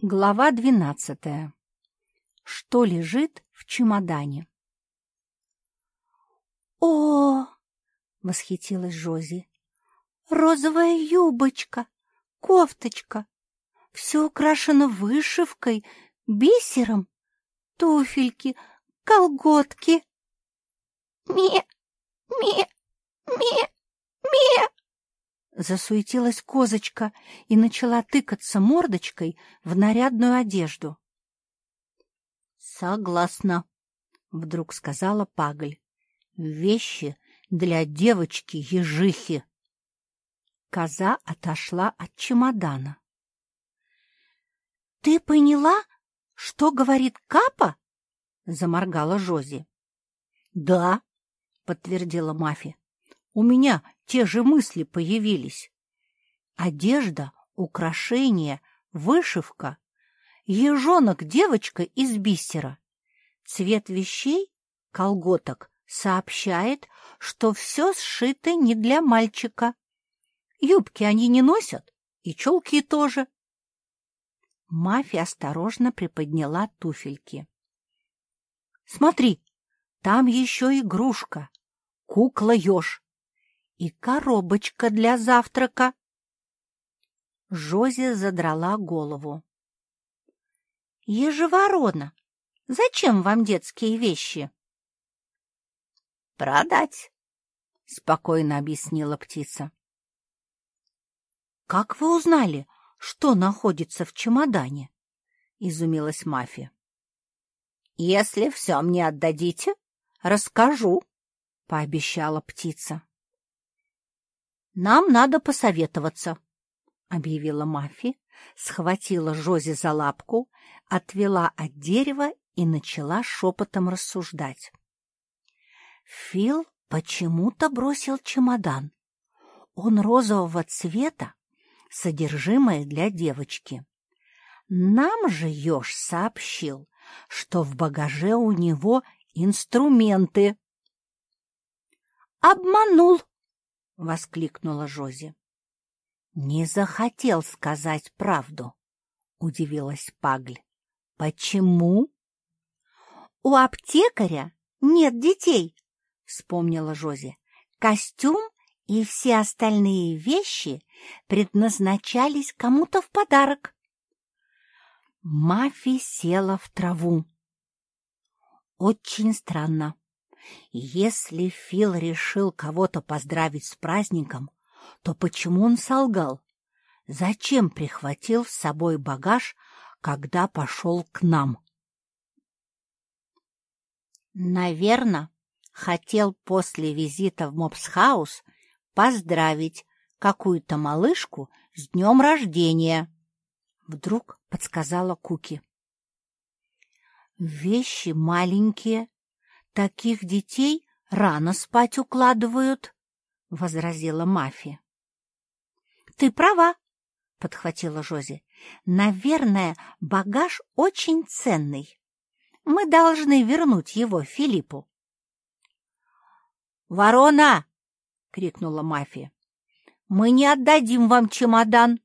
Глава двенадцатая. Что лежит в чемодане? О, восхитилась Жози. Розовая юбочка, кофточка. Все украшено вышивкой, бисером, туфельки, колготки. Ме, ме. Засуетилась козочка и начала тыкаться мордочкой в нарядную одежду. «Согласна», — вдруг сказала Пагль. «Вещи для девочки-ежихи». Коза отошла от чемодана. «Ты поняла, что говорит Капа?» — заморгала Жози. «Да», — подтвердила Мафи. «У меня те же мысли появились. Одежда, украшения, вышивка, ежонок-девочка из бисера. Цвет вещей, колготок, сообщает, что все сшито не для мальчика. Юбки они не носят, и челки тоже. Мафия осторожно приподняла туфельки. — Смотри, там еще игрушка, кукла-еж и коробочка для завтрака. Жози задрала голову. — Ежеворона, зачем вам детские вещи? — Продать, — спокойно объяснила птица. — Как вы узнали, что находится в чемодане? — изумилась Мафия. — Если все мне отдадите, расскажу, — пообещала птица. «Нам надо посоветоваться», — объявила Мафи, схватила Жози за лапку, отвела от дерева и начала шепотом рассуждать. Фил почему-то бросил чемодан. Он розового цвета, содержимое для девочки. Нам же еж сообщил, что в багаже у него инструменты. «Обманул!» — воскликнула Жози. «Не захотел сказать правду», — удивилась Пагль. «Почему?» «У аптекаря нет детей», — вспомнила Жози. «Костюм и все остальные вещи предназначались кому-то в подарок». Мафи села в траву. «Очень странно», если Фил решил кого-то поздравить с праздником, то почему он солгал? Зачем прихватил с собой багаж, когда пошел к нам? Наверное, хотел после визита в Мопсхаус поздравить какую-то малышку с днем рождения. Вдруг подсказала Куки. Вещи маленькие, Таких детей рано спать укладывают, — возразила Мафи. — Ты права, — подхватила Жози. — Наверное, багаж очень ценный. Мы должны вернуть его Филиппу. — Ворона! — крикнула Мафи. — Мы не отдадим вам чемодан.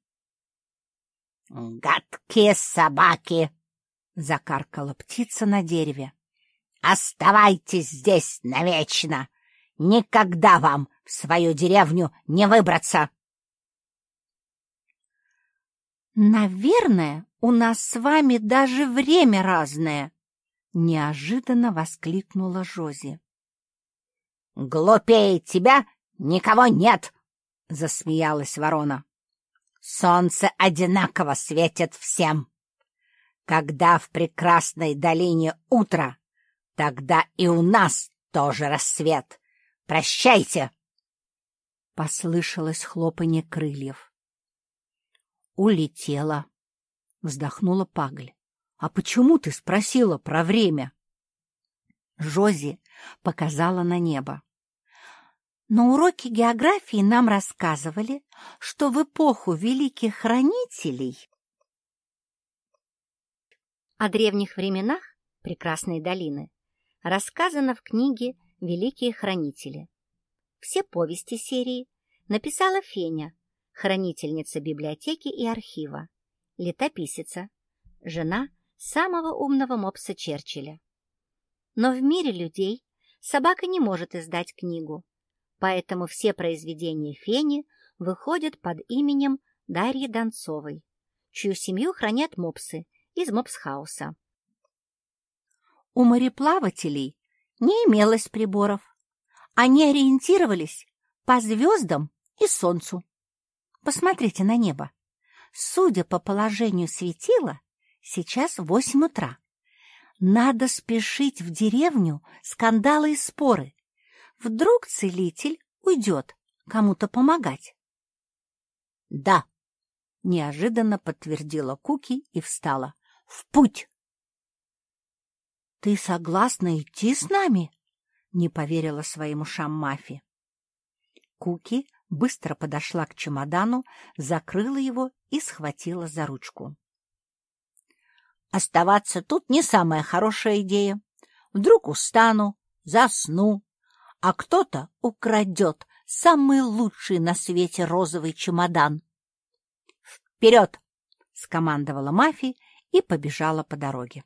— Гадкие собаки! — закаркала птица на дереве. Оставайтесь здесь навечно! Никогда вам в свою деревню не выбраться!» «Наверное, у нас с вами даже время разное!» — неожиданно воскликнула Жози. «Глупее тебя никого нет!» — засмеялась ворона. «Солнце одинаково светит всем. Когда в прекрасной долине утро, Тогда и у нас тоже рассвет. Прощайте!» Послышалось хлопанье крыльев. «Улетела», — вздохнула Пагль. «А почему ты спросила про время?» Жози показала на небо. На уроке географии нам рассказывали, что в эпоху великих хранителей о древних временах прекрасной долины рассказано в книге «Великие хранители». Все повести серии написала Феня, хранительница библиотеки и архива, летописица, жена самого умного мопса Черчилля. Но в мире людей собака не может издать книгу, поэтому все произведения Фени выходят под именем Дарьи Донцовой, чью семью хранят мопсы из мопсхауса. У мореплавателей не имелось приборов. Они ориентировались по звездам и солнцу. Посмотрите на небо. Судя по положению светила, сейчас восемь утра. Надо спешить в деревню скандалы и споры. Вдруг целитель уйдет кому-то помогать. — Да, — неожиданно подтвердила Куки и встала. — В путь! — Ты согласна идти с нами? — не поверила своим ушам Мафи. Куки быстро подошла к чемодану, закрыла его и схватила за ручку. Оставаться тут не самая хорошая идея. Вдруг устану, засну, а кто-то украдет самый лучший на свете розовый чемодан. «Вперед!» — скомандовала Мафи и побежала по дороге.